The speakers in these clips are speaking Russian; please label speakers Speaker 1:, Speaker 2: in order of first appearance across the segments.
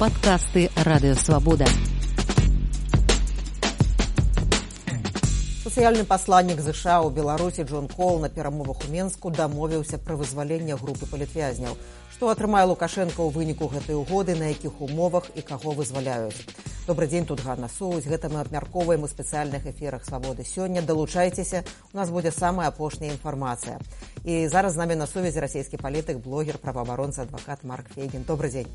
Speaker 1: Падкасты радыёвабода.
Speaker 2: Сацыяльны пасланнік ЗША ў Беларусі Джон Кол на перамовах у Менску дамовіўся пра вызваленне групы палітвязняў. Што атрымае Лукашенко ў выніку гэтай угоды, на якіх умовах і каго вызваляюць. Добры дзень тут Ганна Соуць, гэта мы абмяркоўваем у спецыяльных эфірах свабоды. Сёння далучайцеся, у нас будзе самая апошняя інфармацыя. І зараз з намі на сувязі расійскі палітык, блогер, праваабаронца, адвакат Марк Фейгін. Добрый дзень.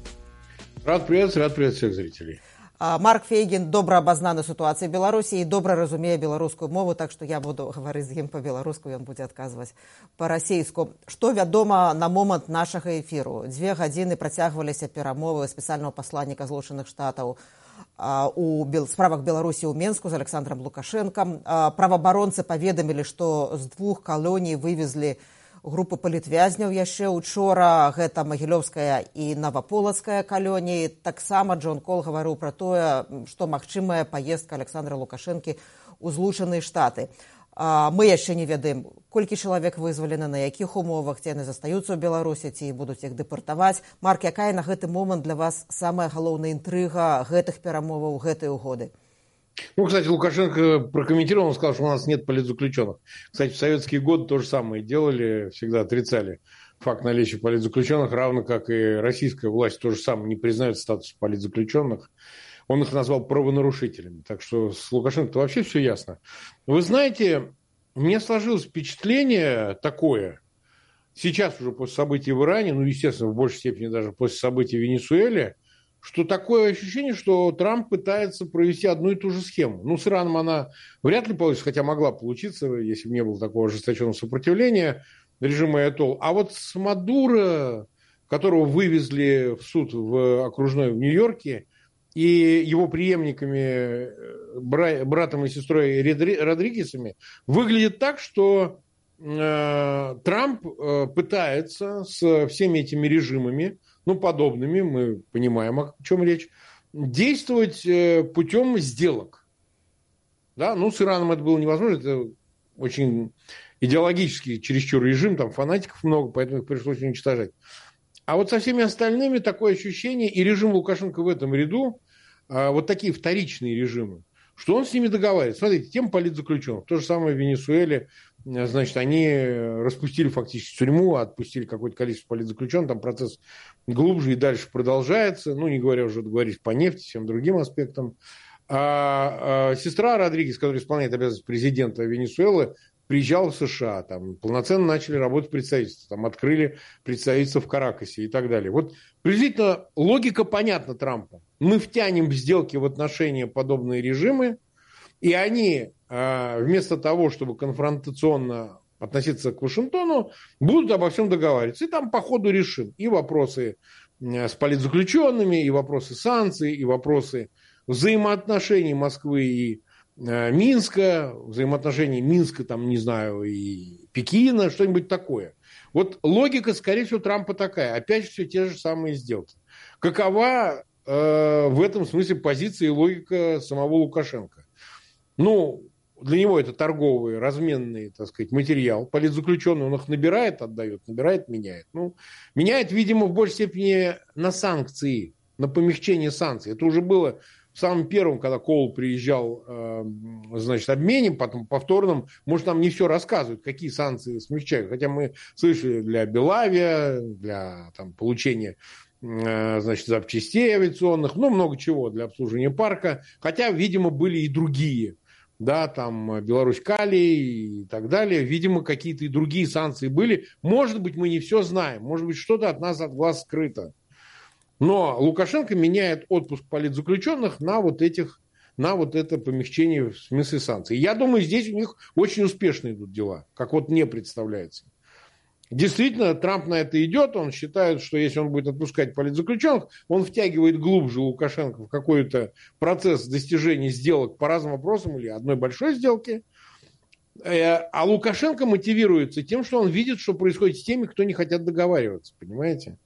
Speaker 3: Рад приветствовать, рад приветствовать всех зрителей.
Speaker 2: Марк Фейгін добра абазнаны сітуацыі беларусі і добра разумее беларускую мову так што я буду гаварыць з ім па-беларуску ён будзе адказваць па-расейску што вядома на момант нашага эфіру дзве гадзіны працягваліся перамовы спецыяльнага пасланніка злучаных штатаў у справах беларусі ў менску з александром лукашэнкам праваабаронцы паведамілі што з двух калоній вывезлі групы палітвязняў яшчэ учора. Гэта магілёўская і наваполацкая калоніі. Таксама джон кол гаварыў пра тое што магчымая паездка александра лукашэнкі ў злучаныя штаты. Мы яшчэ не ведаем колькі чалавек вызвалены на якіх умовах ці яны застаюцца ў беларусі ці будуць іх дэпартаваць. Марк якая на гэты момант для вас самая галоўная інтрыга гэтых перамоваў гэтай угоды
Speaker 3: Ну, кстати, Лукашенко прокомментировал, он сказал, что у нас нет политзаключенных. Кстати, в советские годы то же самое делали, всегда отрицали факт наличия политзаключенных, равно как и российская власть то же самое не признает статус политзаключенных. Он их назвал правонарушителями. Так что с Лукашенко вообще все ясно. Вы знаете, мне сложилось впечатление такое, сейчас уже после событий в Иране, ну, естественно, в большей степени даже после событий в Венесуэле, что такое ощущение, что Трамп пытается провести одну и ту же схему. Ну, с Ираном она вряд ли получится, хотя могла получиться, если бы не было такого ожесточенного сопротивления режима Айтол. А вот с Мадуро, которого вывезли в суд в окружной в Нью-Йорке, и его преемниками, братом и сестрой Родригесами, выглядит так, что э, Трамп э, пытается с всеми этими режимами ну, подобными, мы понимаем, о чем речь, действовать э, путем сделок. Да? Ну, с Ираном это было невозможно, это очень идеологический чересчур режим, там фанатиков много, поэтому их пришлось уничтожать. А вот со всеми остальными такое ощущение, и режим Лукашенко в этом ряду, а, вот такие вторичные режимы, что он с ними договаривается. Смотрите, тем политзаключенных. То же самое в Венесуэле. Значит, они распустили фактически тюрьму, отпустили какое-то количество политзаключенных. Там процесс глубже и дальше продолжается. Ну, не говоря уже, договорились по нефти, всем другим аспектам. А, а сестра Родригес, которая исполняет обязанности президента Венесуэлы, приезжала в США, там полноценно начали работать представительства, там открыли представительство в Каракасе и так далее. Вот приблизительно логика понятна Трампа. Мы втянем в сделки в отношения подобные режимы, и они а, вместо того, чтобы конфронтационно относиться к Вашингтону, будут обо всем договариваться. И там по ходу решим и вопросы с политзаключенными, и вопросы санкций, и вопросы взаимоотношений Москвы и Э, Минска, взаимоотношений Минска, там, не знаю, и Пекина, что-нибудь такое. Вот логика, скорее всего, Трампа такая. Опять все те же самые сделки. Какова э, в этом смысле позиция и логика самого Лукашенко? Ну, для него это торговый, разменный, так сказать, материал. Политзаключенный он их набирает, отдает, набирает, меняет. Ну, меняет, видимо, в большей степени на санкции, на помягчение санкций. Это уже было в самом первом, когда Коул приезжал, э, значит, обменем, потом повторном, может, нам не все рассказывают, какие санкции смягчают. Хотя мы слышали для Белавия, для там, получения э, значит, запчастей авиационных, ну, много чего для обслуживания парка. Хотя, видимо, были и другие да, там Беларусь Калий и так далее. Видимо, какие-то и другие санкции были. Может быть, мы не все знаем. Может быть, что-то от нас от глаз скрыто. Но Лукашенко меняет отпуск политзаключенных на вот этих на вот это помягчение в смысле санкций. Я думаю, здесь у них очень успешно идут дела, как вот мне представляется. Действительно, Трамп на это идет, он считает, что если он будет отпускать политзаключенных, он втягивает глубже Лукашенко в какой-то процесс достижения сделок по разным вопросам или одной большой сделки. Э, а Лукашенко мотивируется тем, что он видит, что происходит с теми, кто не хотят договариваться, понимаете?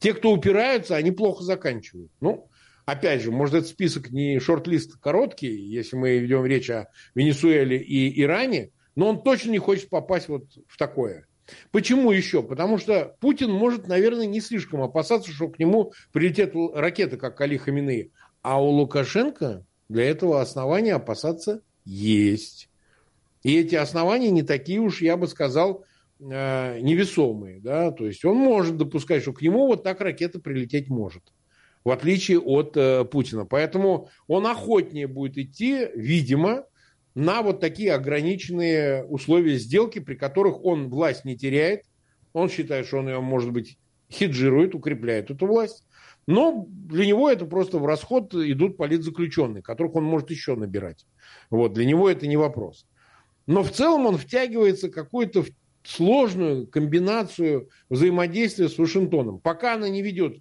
Speaker 3: Те, кто упираются, они плохо заканчивают. Ну, опять же, может, этот список не шорт-лист короткий, если мы ведем речь о Венесуэле и Иране, но он точно не хочет попасть вот в такое. Почему еще? Потому что Путин может, наверное, не слишком опасаться, что к нему прилетят ракеты, как Али Хамины. А у Лукашенко для этого основания опасаться есть. И эти основания не такие уж, я бы сказал, э, невесомые. Да? То есть он может допускать, что к нему вот так ракета прилететь может. В отличие от э, Путина. Поэтому он охотнее будет идти, видимо, на вот такие ограниченные условия сделки, при которых он власть не теряет. Он считает, что он ее, может быть, хеджирует, укрепляет эту власть. Но для него это просто в расход идут политзаключенные, которых он может еще набирать. Вот, для него это не вопрос. Но в целом он втягивается в какую-то сложную комбинацию взаимодействия с Вашингтоном. Пока она не ведет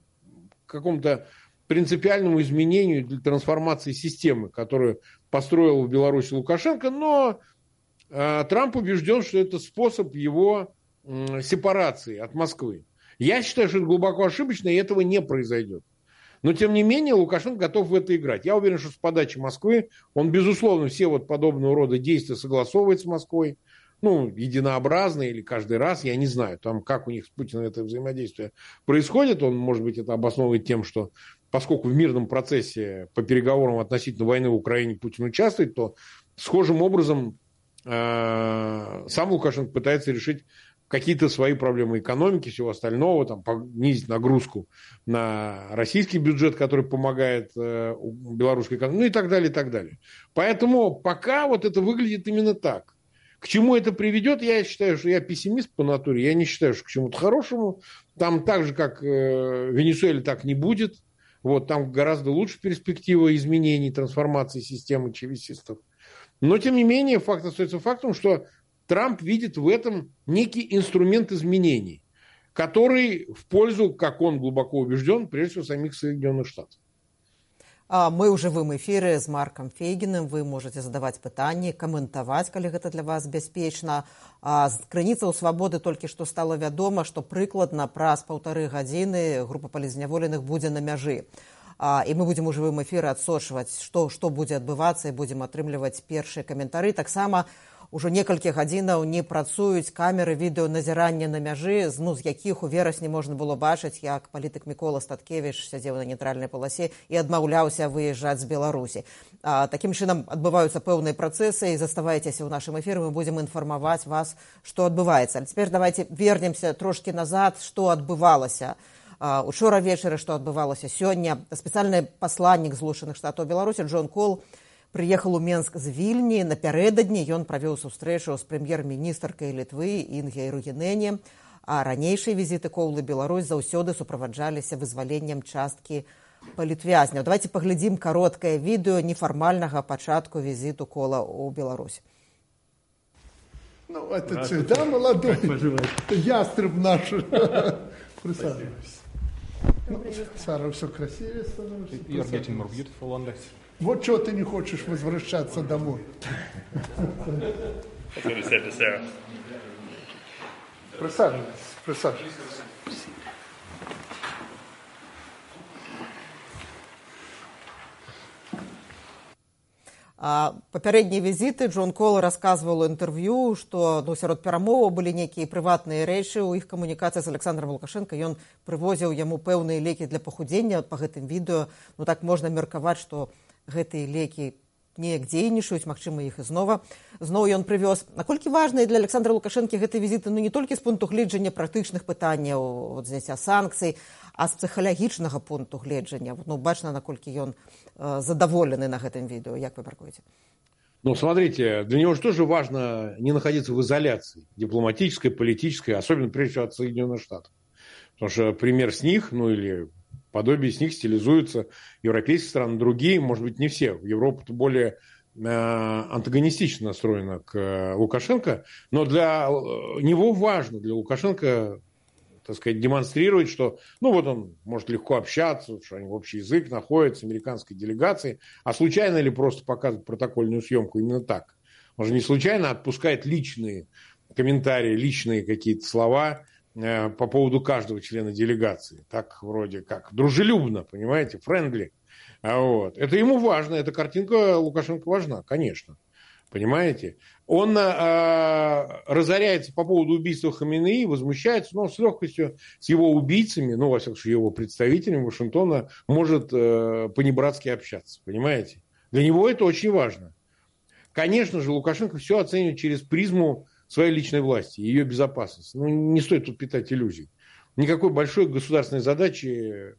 Speaker 3: к какому-то принципиальному изменению для трансформации системы, которую построил в Беларуси Лукашенко, но э, Трамп убежден, что это способ его сепарации от Москвы. Я считаю, что это глубоко ошибочно, и этого не произойдет. Но, тем не менее, Лукашенко готов в это играть. Я уверен, что с подачи Москвы он, безусловно, все вот подобного рода действия согласовывает с Москвой. Ну, единообразно или каждый раз, я не знаю, там, как у них с Путиным это взаимодействие происходит. Он, может быть, это обосновывает тем, что поскольку в мирном процессе по переговорам относительно войны в Украине Путин участвует, то схожим образом э, сам Лукашенко пытается решить какие-то свои проблемы экономики, всего остального, там, понизить нагрузку на российский бюджет, который помогает э, белорусской экономике, ну и так далее, и так далее. Поэтому пока вот это выглядит именно так. К чему это приведет, я считаю, что я пессимист по натуре, я не считаю, что к чему-то хорошему. Там так же, как э, в Венесуэле, так не будет. Вот, там гораздо лучше перспектива изменений, трансформации системы чевисистов. Но, тем не менее, факт остается фактом, что Трамп видит в этом некий инструмент изменений, который в пользу, как он глубоко убежден, прежде всего самих Соединенных Штатов.
Speaker 2: Мы ў жывым эфіры з маркам фейгіным вы можете задаваць пытанні каментаваць калі гэта для вас бяспечна з крыніцаў свабоды толькі што стала вядома што прыкладна праз паўтары гадзіны група палізняволеных будзе на мяжы. А, і мы будзем у жывым эфіры адсочваць што што будзе адбывацца і будзем атрымліваць першыя каментары. Таксама у Ужо некалькі гадзінаў не працуюць камеры відэаназірання на мяжы, ну, з якіх у верасні можна было бачыць, як палітык Мікола Статкевіч сядзеў на нейтральнай паласе і адмаўляўся выязджаць з Беларусі. А, такім чынам адбываюцца пэўныя працэсы і заставайцеся ў нашым эфіры, мы будзем інфармаваць вас, што адбываецца. цяпер давайте вернемся трошкі назад, што адбывалася. Учора вечары, што адбывалася сёння спецыяльны пасланнік злучаных штатаў Беларусі Джон Кол, прыехал у менск з вільні напярэдадні ён правёў сустрэчу з прэм'ер-міністркай літвы інгей ругенене а ранейшыя візіты коўлы беларусь заўсёды суправаджаліся вызваленнем часткі палітвязняў давайте паглядзім кароткае відэо нефармальнага пачатку візіту кола ў беларусь.
Speaker 4: Ну, это да, молодой ястреб наш. Сара, все красивее становится.
Speaker 5: You're getting more beautiful on this.
Speaker 4: Вот чего ты не хочешь возвращаться домой. Присаживайтесь, присаживайтесь.
Speaker 2: папярэднія візіты Джон Кол расказваў у інтэрв'ю, што ну, сярод перамоваў былі нейкія прыватныя рэчы ў іх камунікацыі з Александром Лукашенко. Ён прывозіў яму пэўныя лекі для пахудзення па гэтым відэо. Ну так можна меркаваць, што гэтыя лекі неяк дзейнічаюць магчыма іх ізнова зноў ён прывёз. Наколькі важныя для александра лукашэнкі гэтай візіты? Ну не толькі з пункту гледжання практычных пытанняў зняцця санкцый а з псіхалагічнага пункту гледжання. Ну бачна наколькі ён э, задаволены на гэтым відэо як вы мяркуеце
Speaker 3: Ну, смотрите, для него же тоже важно не находиться в изоляции дипломатической, политической, особенно прежде всего от Соединенных Штатов. Потому что пример с них, ну или подобие с них стилизуются европейские страны, другие, может быть, не все. Европа более э, антагонистично настроена к э, Лукашенко, но для э, него важно, для Лукашенко, так сказать, демонстрировать, что, ну, вот он может легко общаться, что они общий язык находят с американской делегацией, а случайно ли просто показывать протокольную съемку именно так? Он же не случайно отпускает личные комментарии, личные какие-то слова, по поводу каждого члена делегации. Так вроде как дружелюбно, понимаете, френдли. А вот. Это ему важно, эта картинка Лукашенко важна, конечно. Понимаете? Он э, разоряется по поводу убийства Хаминеи, возмущается, но с легкостью с его убийцами, ну, во всяком случае, его представителями Вашингтона может э, по-небратски общаться. Понимаете? Для него это очень важно. Конечно же, Лукашенко все оценивает через призму своей личной власти, ее безопасности. Ну, не стоит тут питать иллюзий. Никакой большой государственной задачи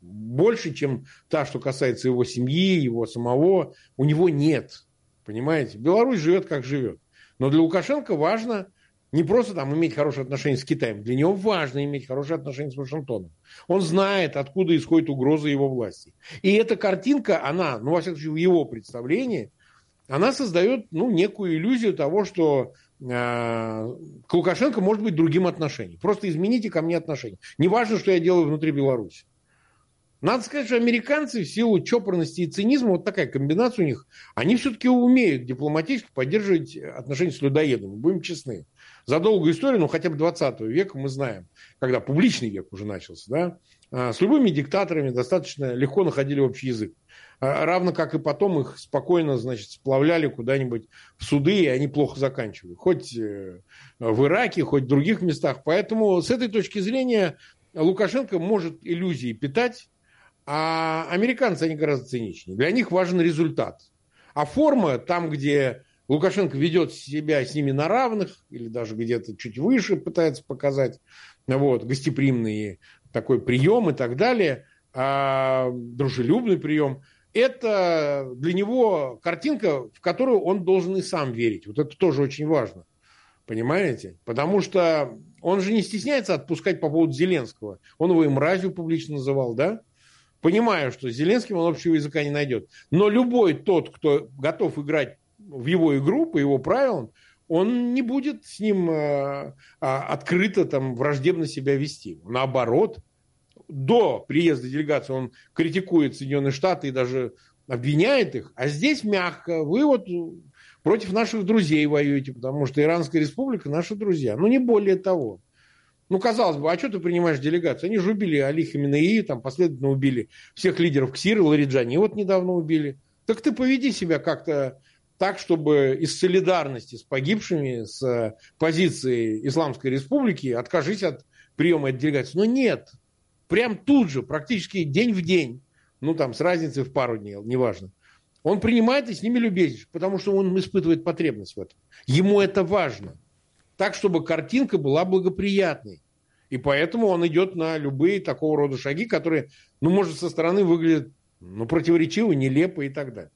Speaker 3: больше, чем та, что касается его семьи, его самого, у него нет. Понимаете? Беларусь живет, как живет. Но для Лукашенко важно не просто там иметь хорошие отношения с Китаем. Для него важно иметь хорошие отношения с Вашингтоном. Он знает, откуда исходит угроза его власти. И эта картинка, она, ну, во всяком случае, в его представлении, она создает, ну, некую иллюзию того, что к Лукашенко может быть другим отношением. Просто измените ко мне отношения. Неважно, что я делаю внутри Беларуси. Надо сказать, что американцы в силу чопорности и цинизма, вот такая комбинация у них, они все-таки умеют дипломатически поддерживать отношения с людоедами, будем честны. За долгую историю, ну хотя бы 20 века мы знаем, когда публичный век уже начался, да, а, с любыми диктаторами достаточно легко находили общий язык. А, равно как и потом их спокойно, значит, сплавляли куда-нибудь в суды, и они плохо заканчивали. Хоть э, в Ираке, хоть в других местах. Поэтому с этой точки зрения Лукашенко может иллюзии питать, а американцы, они гораздо циничнее. Для них важен результат. А форма, там, где Лукашенко ведет себя с ними на равных, или даже где-то чуть выше пытается показать, вот, гостеприимный такой прием и так далее, а, дружелюбный прием, это для него картинка, в которую он должен и сам верить. Вот это тоже очень важно. Понимаете? Потому что он же не стесняется отпускать по поводу Зеленского. Он его и мразью публично называл, да? понимая, что с Зеленским он общего языка не найдет. Но любой тот, кто готов играть в его игру, по его правилам, он не будет с ним э, а, открыто там, враждебно себя вести. Наоборот, до приезда делегации он критикует Соединенные Штаты и даже обвиняет их, а здесь мягко. Вы вот против наших друзей воюете, потому что Иранская республика наши друзья. Ну, не более того. Ну, казалось бы, а что ты принимаешь делегацию? Они же убили Али Хаминеи, там последовательно убили всех лидеров Ксиры, Лариджани, вот недавно убили. Так ты поведи себя как-то так, чтобы из солидарности с погибшими, с позиции Исламской Республики откажись от приема этой делегации. Но нет, прям тут же, практически день в день, ну там с разницей в пару дней, неважно, он принимает и с ними любезничает, потому что он испытывает потребность в этом. Ему это важно так, чтобы картинка была благоприятной. И поэтому он идет на любые такого рода шаги, которые, ну, может, со стороны выглядят ну, противоречиво, нелепо и так далее.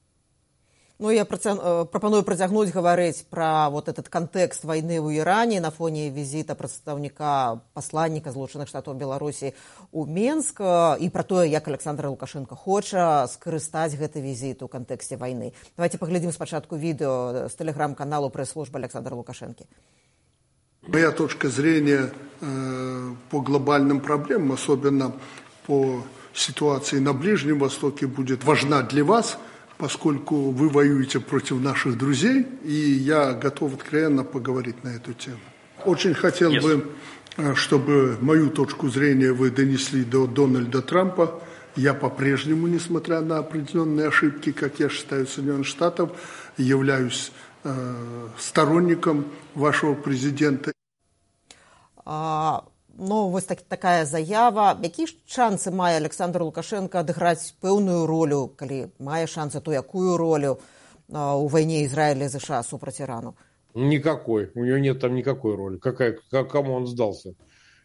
Speaker 2: Ну, я э, прапаную працягнуць гаварыць пра вот этот кантэкст вайны ў Іране на фоне візіта прадстаўніка пасланніка злучаных штатаў Беларусі ў Менск і пра тое, як Александр Лукашенко хоча скарыстаць гэты візіт у кантэксце вайны. Давайте паглядзім спачатку відэо з тэлеграм-каналу прэс-службы Александра Лукашэнкі.
Speaker 4: Моя точка зрения э, по глобальным проблемам, особенно по ситуации на Ближнем Востоке, будет важна для вас, поскольку вы воюете против наших друзей, и я готов откровенно поговорить на эту тему. Очень хотел yes. бы, э, чтобы мою точку зрения вы донесли до Дональда Трампа. Я по-прежнему, несмотря на определенные ошибки, как я считаю, Соединенных Штатов, являюсь э, сторонником вашего президента.
Speaker 2: А, ну вось так, такая заява. Які ж шансы мае александр лукашенко адыграць пэўную ролю калі мае шансы то якую ролю у вайне израиля ЗША супраць ирану
Speaker 3: никакой. У него нет там никакой роли. Какая как, кому он сдался?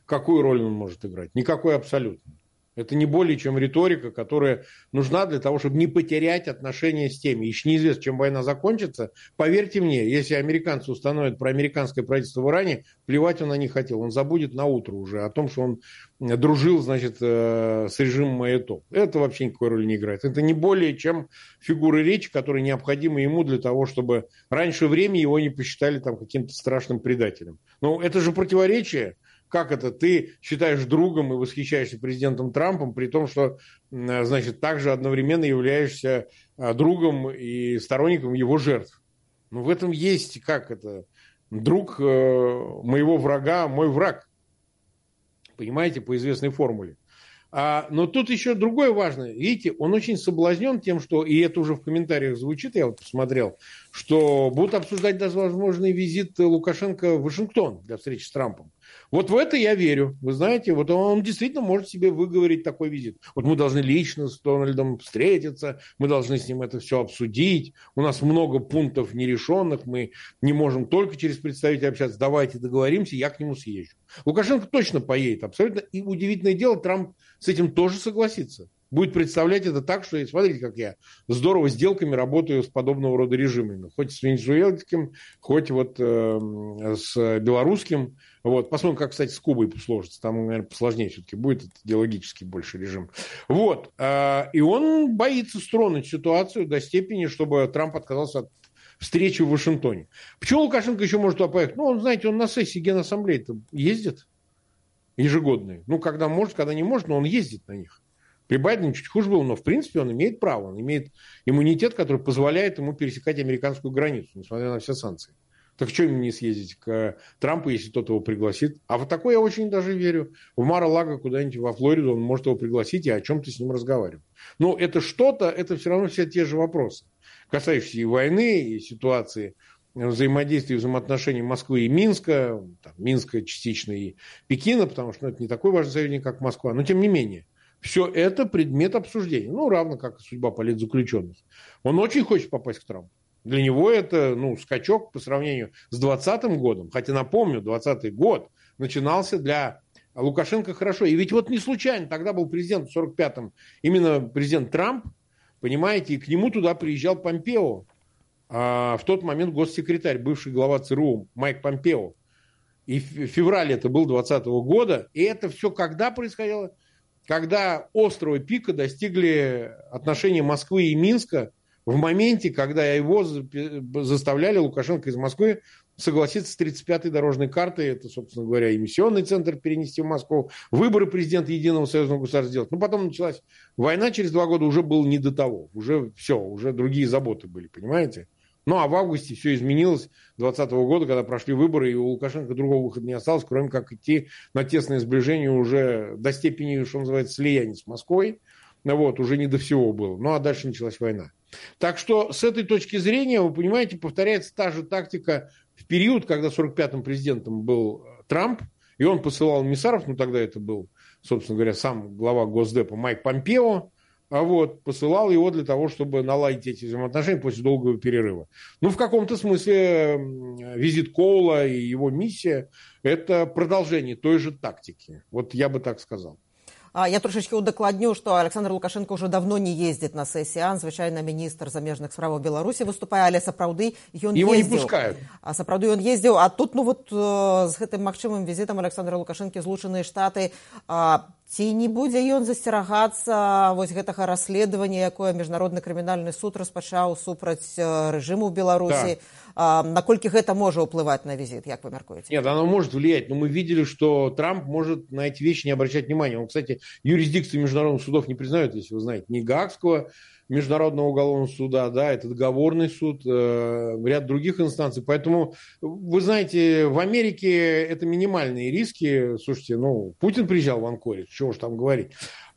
Speaker 3: Какую роль он может играть? Никакой абсолютно это не более чем риторика, которая нужна для того, чтобы не потерять отношения с теми. Еще неизвестно, чем война закончится. Поверьте мне, если американцы установят про американское правительство в Иране, плевать он на них хотел. Он забудет на утро уже о том, что он дружил, значит, э, с режимом Айатол. Это вообще никакой роли не играет. Это не более чем фигуры речи, которые необходимы ему для того, чтобы раньше времени его не посчитали там каким-то страшным предателем. Но это же противоречие как это ты считаешь другом и восхищаешься президентом Трампом, при том, что, значит, также одновременно являешься а, другом и сторонником его жертв. Ну, в этом есть, как это, друг э, моего врага, мой враг. Понимаете, по известной формуле. А, но тут еще другое важное. Видите, он очень соблазнен тем, что, и это уже в комментариях звучит, я вот посмотрел, что будут обсуждать даже возможный визит Лукашенко в Вашингтон для встречи с Трампом. Вот в это я верю. Вы знаете, вот он действительно может себе выговорить такой визит. Вот мы должны лично с Дональдом встретиться, мы должны с ним это все обсудить. У нас много пунктов нерешенных, мы не можем только через представителя общаться. Давайте договоримся, я к нему съезжу. Лукашенко точно поедет, абсолютно. И удивительное дело, Трамп с этим тоже согласится будет представлять это так, что смотрите, как я здорово сделками работаю с подобного рода режимами. Хоть с венесуэльским, хоть вот э, с белорусским. Вот. Посмотрим, как, кстати, с Кубой сложится. Там, наверное, посложнее все-таки будет это идеологический больше режим. Вот. Э, и он боится стронуть ситуацию до степени, чтобы Трамп отказался от встречи в Вашингтоне. Почему Лукашенко еще может туда поехать? Ну, он, знаете, он на сессии Генассамблеи ездит ежегодные. Ну, когда может, когда не может, но он ездит на них. При Байдене чуть хуже было, но в принципе он имеет право, он имеет иммунитет, который позволяет ему пересекать американскую границу, несмотря на все санкции. Так что ему не съездить к Трампу, если тот его пригласит? А вот такой я очень даже верю. В Мара-Лаго куда-нибудь во Флориду он может его пригласить и о чем-то с ним разговаривать. Но это что-то, это все равно все те же вопросы, касающиеся и войны, и ситуации взаимодействия и взаимоотношений Москвы и Минска, там, Минска частично и Пекина, потому что ну, это не такой важный союзник, как Москва, но тем не менее. Все это предмет обсуждения. Ну, равно как и судьба политзаключенных. Он очень хочет попасть к Трампу. Для него это ну, скачок по сравнению с 2020 годом. Хотя, напомню, 2020 год начинался для Лукашенко хорошо. И ведь вот не случайно, тогда был президент в 45-м, именно президент Трамп, понимаете, и к нему туда приезжал Помпео, а в тот момент госсекретарь, бывший глава ЦРУ Майк Помпео. И в феврале это был 2020 года. И это все когда происходило? Когда острого пика достигли отношения Москвы и Минска в моменте, когда его заставляли Лукашенко из Москвы согласиться с 35-й дорожной картой, это, собственно говоря, эмиссионный центр перенести в Москву, выборы президента Единого Союзного государства сделать. Ну, потом началась война, через два года уже было не до того, уже все, уже другие заботы были, понимаете? Ну, а в августе все изменилось 2020 года, когда прошли выборы, и у Лукашенко другого выхода не осталось, кроме как идти на тесное сближение уже до степени, что называется, слияния с Москвой. Ну, вот, уже не до всего было. Ну, а дальше началась война. Так что с этой точки зрения, вы понимаете, повторяется та же тактика в период, когда 45-м президентом был Трамп, и он посылал эмиссаров, ну, тогда это был, собственно говоря, сам глава Госдепа Майк Помпео, а вот, посылал его для того, чтобы наладить эти взаимоотношения после долгого перерыва. Ну, в каком-то смысле визит Коула и его миссия – это продолжение той же тактики. Вот я бы так сказал.
Speaker 2: Я трошечки удакладню, што Александр Лукашенко ўжо давно не ездзіць на сесіян звычайна міністр замежных справаў беларусі выступае але сапраўды ён
Speaker 3: его ездзіў. не пускают.
Speaker 2: А сапраўды ён ездзіў а тут ну вот з гэтым магчымым візітам александра лукашэнкі злучаныя штаты ці не будзе ён засцерагацца вось гэтага расследавання якое міжнародны крымінальны суд распачаў супраць рэжыму беларусі так а, наколькі гэта можа ўплываць на визит, как вы мяркуеце
Speaker 3: нет оно может влиять но мы видели что трамп может на эти вещи не обращать внимания он кстати юрисдикцию международных судов не признает если вы знаете ни гаагского Международного уголовного суда, да, это договорный суд, э, ряд других инстанций. Поэтому, вы знаете, в Америке это минимальные риски. Слушайте, ну, Путин приезжал в Анкоридж, чего уж там говорить.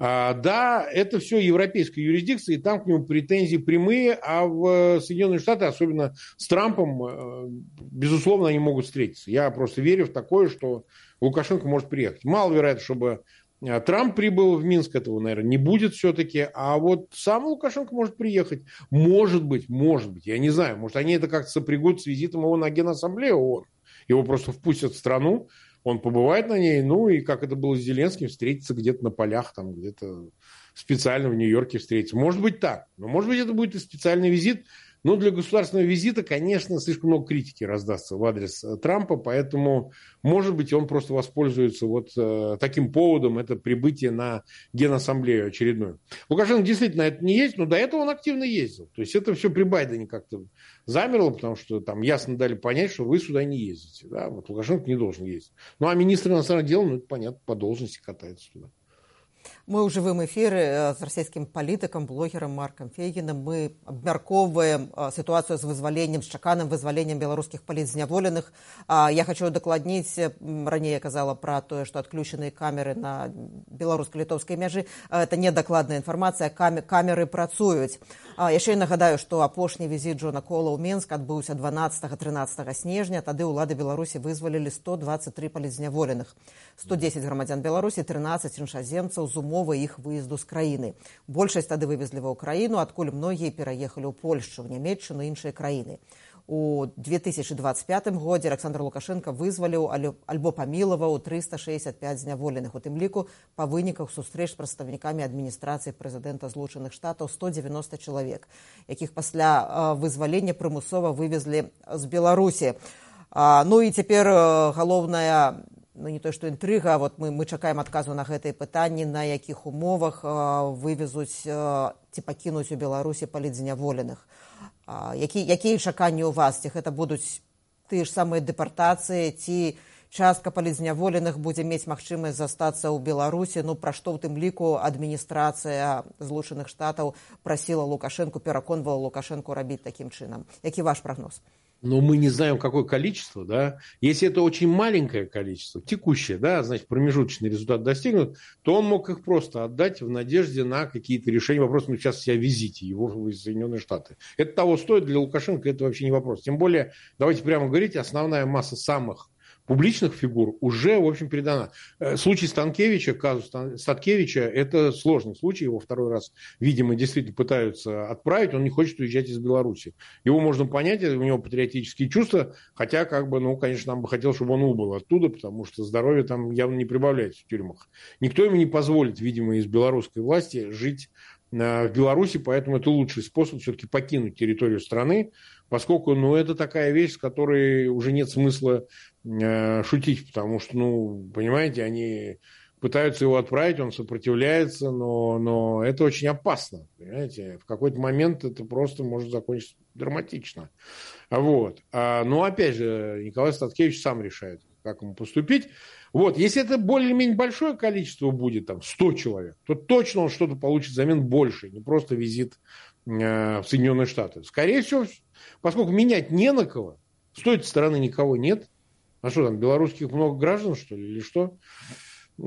Speaker 3: А, да, это все европейская юрисдикция, и там к нему претензии прямые, а в Соединенные Штаты, особенно с Трампом, э, безусловно, они могут встретиться. Я просто верю в такое, что Лукашенко может приехать. Маловероятно, чтобы а, Трамп прибыл в Минск, этого, наверное, не будет все-таки. А вот сам Лукашенко может приехать. Может быть, может быть, я не знаю. Может, они это как-то сопрягут с визитом его на Генассамблею ООН. Его просто впустят в страну, он побывает на ней, ну и как это было с Зеленским, встретиться где-то на полях, там где-то специально в Нью-Йорке встретиться. Может быть так. Но может быть это будет и специальный визит но для государственного визита, конечно, слишком много критики раздастся в адрес э, Трампа, поэтому, может быть, он просто воспользуется вот э, таким поводом, это прибытие на Генассамблею очередную. Лукашенко действительно это не есть, но до этого он активно ездил. То есть это все при Байдене как-то замерло, потому что там ясно дали понять, что вы сюда не ездите. Да? Вот Лукашенко не должен ездить. Ну, а министр иностранных дел, ну, это понятно, по должности катается туда.
Speaker 2: Мы ў жывым эфіры з э, расійскім палітыкам блогерам маркам фейгенам мы абмяркоўваем э, сітуацыю з вызваленнем з чаканым вызваленнем беларускіх палітзняволеных я хочу дакладніць раней я казала пра тое што адключаныя камеры на беларуска-літоўскай мяжы это недакладная інфармацыя камеры працуюць яшчэ нагадаю што апошні візіт джона кола ў менск адбыўся 12 13 снежня. Тады ўлады беларусі вызвалілі 123 палітзняволеных 110 грамадзян беларусі 13 іншаземцаў з умов умовы іх выезду з краіны большасць тады вывезлі ва ўкраіну адкуль многія пераехалі ў польшчу ў нямецчыну іншыя краіны. У 2025 годзе александр лукашенко вызваліў альбо памілаваў 365 зняволеных у тым ліку па выніках сустрэч прадстаўнікамі адміністрацыі прэзідэнта злучаных штатаў 190 чалавек якіх пасля вызвалення прымусова вывезлі з беларусі. Ну і цяпер галоўная ну не то што інтрыга вот мы мы чакаем адказу на гэтыя пытанні на якіх умовах вывезуць ці пакінуць у беларусі палітзняволеных які якія чаканні ў вас? Ці гэта будуць тыя ж самыя дэпартацыі ці частка палітзняволеных будзе мець магчымасць застацца ў беларусі ну пра што ў тым ліку адміністрацыя злучаных штатаў прасіла лукашэнку пераконвала лукашэнку рабіць такім чынам? Які ваш прагноз
Speaker 3: но мы не знаем, какое количество, да, если это очень маленькое количество, текущее, да, значит, промежуточный результат достигнут, то он мог их просто отдать в надежде на какие-то решения вопроса, ну, сейчас себя везите его в Соединенные Штаты. Это того стоит для Лукашенко, это вообще не вопрос. Тем более, давайте прямо говорить, основная масса самых публичных фигур уже, в общем, передана. Э, случай Станкевича, казус Статкевича, это сложный случай. Его второй раз, видимо, действительно пытаются отправить. Он не хочет уезжать из Беларуси. Его можно понять, у него патриотические чувства, хотя, как бы, ну, конечно, нам бы хотелось, чтобы он убыл оттуда, потому что здоровье там явно не прибавляется в тюрьмах. Никто ему не позволит, видимо, из белорусской власти жить в Беларуси, поэтому это лучший способ все-таки покинуть территорию страны, поскольку ну, это такая вещь, с которой уже нет смысла э, шутить, потому что, ну, понимаете, они пытаются его отправить, он сопротивляется, но, но это очень опасно, понимаете, в какой-то момент это просто может закончиться драматично. Вот. А, но, опять же, Николай Статкевич сам решает, как ему поступить. Вот, если это более-менее большое количество будет, там, 100 человек, то точно он что-то получит взамен больше, не просто визит э, в Соединенные Штаты. Скорее всего, поскольку менять не на кого, с той стороны никого нет, а что там, белорусских много граждан, что ли, или что?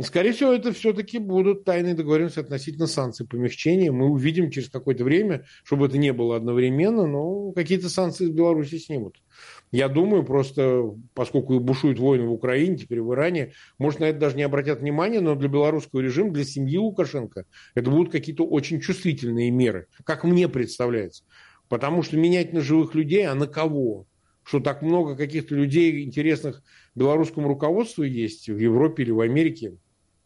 Speaker 3: Скорее всего, это все-таки будут тайные договоренности относительно санкций помягчения. Мы увидим через какое-то время, чтобы это не было одновременно, но какие-то санкции из Беларуси снимут. Я думаю, просто поскольку бушуют войны в Украине, теперь в Иране, может, на это даже не обратят внимания, но для белорусского режима, для семьи Лукашенко, это будут какие-то очень чувствительные меры, как мне представляется. Потому что менять на живых людей, а на кого? Что так много каких-то людей интересных белорусскому руководству есть в Европе или в Америке.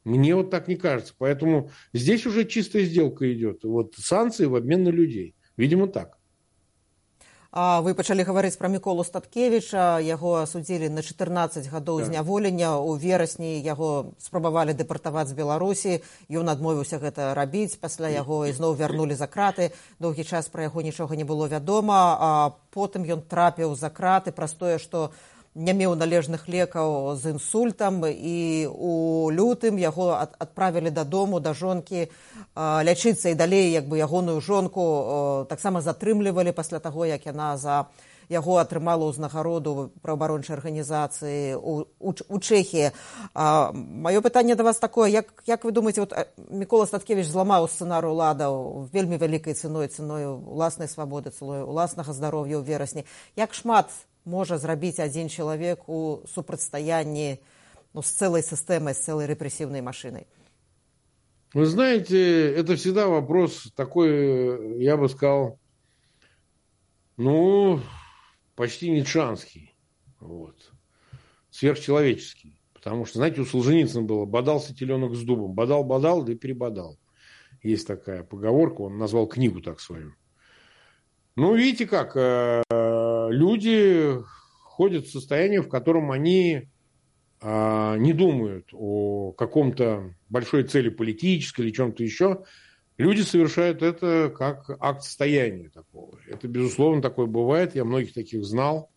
Speaker 3: Мне вот так не кажется. Поэтому здесь уже чистая сделка идет. Вот санкции в обмен на людей. Видимо, так.
Speaker 2: Вы пачалі гаварыць пра міколу статкевіча. Яго асудзілі на 14 гадоў так. зняволення. У верасні яго спрабавалі дэпартаваць з беларусі. Ён адмовіўся гэта рабіць. Пасля яго ізноў вярнулі за краты. Доўгі час пра яго нічога не было вядома. А потым ён трапіў за краты праз тое што не меў належных лекаў з інсультам і у лютым яго ад, адправілі дадому да жонкі лячыцца і далей як бы ягоную жонку таксама затрымлівалі пасля таго як яна за яго атрымала ўзнагароду праабарончай арганізацыі у, у, у чэхіі. Маё пытанне да вас такое як, як вы думаеце вот мікола статкевич зламаў сцэнар уладаў вельмі вялікай цэной цэною уласнай свабоды цэлою уласнага здароўя ў верасні. Як шмат можа зрабіць адзін чалавек у супрацьстаянні ну, с целой системой, с целой репрессивной машиной?
Speaker 3: Вы знаете, это всегда вопрос такой, я бы сказал, ну, почти нитшанский, вот, сверхчеловеческий. Потому что, знаете, у Солженицына было «бодался теленок с дубом». Бодал-бодал, да и перебодал. Есть такая поговорка, он назвал книгу так свою. Ну, видите как, э, люди ходят в состояние, в котором они а, не думают о каком-то большой цели политической или чем-то еще. Люди совершают это как акт состояния такого. Это, безусловно, такое бывает. Я многих таких знал.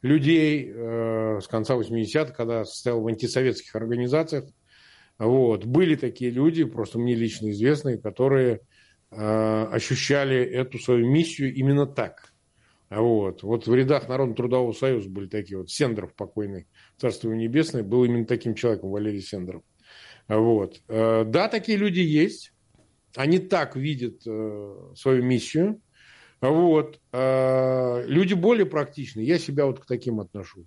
Speaker 3: Людей э, с конца 80-х, когда состоял в антисоветских организациях, Вот. Были такие люди, просто мне лично известные, которые э, ощущали эту свою миссию именно так. Вот. вот в рядах Народного трудового союза были такие вот. Сендеров покойный, Царство Небесное, был именно таким человеком, Валерий Сендеров. Вот. Э, да, такие люди есть. Они так видят э, свою миссию. Вот. Э, люди более практичные. Я себя вот к таким отношу.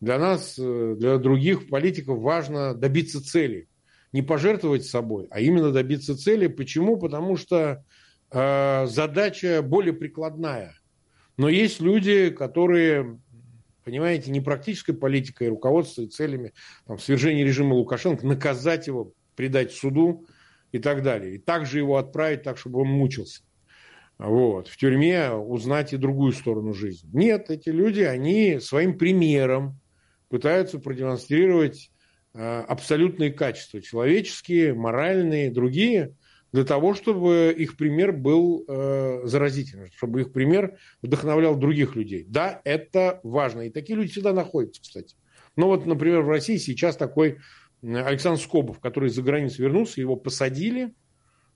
Speaker 3: Для нас, для других политиков важно добиться цели. Не пожертвовать собой, а именно добиться цели. Почему? Потому что задача более прикладная. Но есть люди, которые понимаете, не практической политикой, руководством и целями там, свержения режима Лукашенко, наказать его, предать суду и так далее. И также его отправить так, чтобы он мучился. Вот. В тюрьме узнать и другую сторону жизни. Нет, эти люди, они своим примером пытаются продемонстрировать э, абсолютные качества, человеческие, моральные, другие – для того, чтобы их пример был э, заразительным, чтобы их пример вдохновлял других людей. Да, это важно. И такие люди всегда находятся, кстати. Ну вот, например, в России сейчас такой Александр Скобов, который за границу вернулся, его посадили,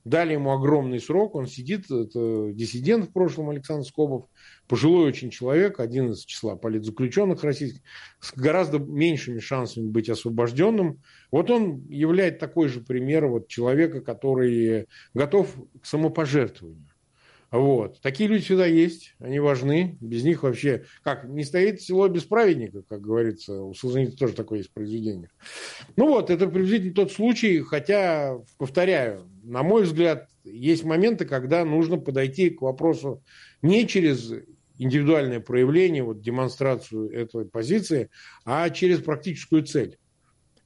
Speaker 3: Дали ему огромный срок, он сидит, это диссидент в прошлом Александр Скобов, пожилой очень человек, один из числа политзаключенных российских, с гораздо меньшими шансами быть освобожденным. Вот он является такой же пример вот человека, который готов к самопожертвованию. Вот. Такие люди всегда есть, они важны. Без них вообще, как, не стоит село без праведника, как говорится. У Солженицына тоже такое есть произведение. Ну вот, это приблизительно тот случай, хотя, повторяю, на мой взгляд, есть моменты, когда нужно подойти к вопросу не через индивидуальное проявление, вот демонстрацию этой позиции, а через практическую цель.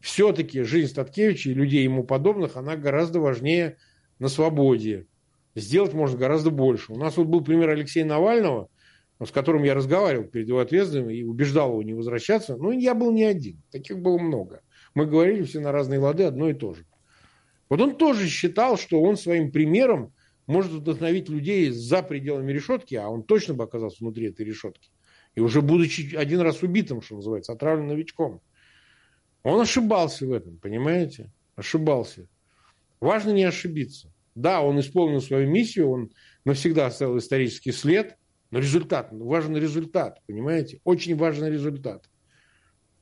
Speaker 3: Все-таки жизнь Статкевича и людей ему подобных, она гораздо важнее на свободе, сделать можно гораздо больше. У нас вот был пример Алексея Навального, с которым я разговаривал перед его отъездом и убеждал его не возвращаться. Но я был не один, таких было много. Мы говорили все на разные лады одно и то же. Вот он тоже считал, что он своим примером может вдохновить людей за пределами решетки, а он точно бы оказался внутри этой решетки. И уже будучи один раз убитым, что называется, отравленным новичком. Он ошибался в этом, понимаете? Ошибался. Важно не ошибиться. Да, он исполнил свою миссию, он навсегда оставил исторический след, но результат, важен результат, понимаете? Очень важный результат.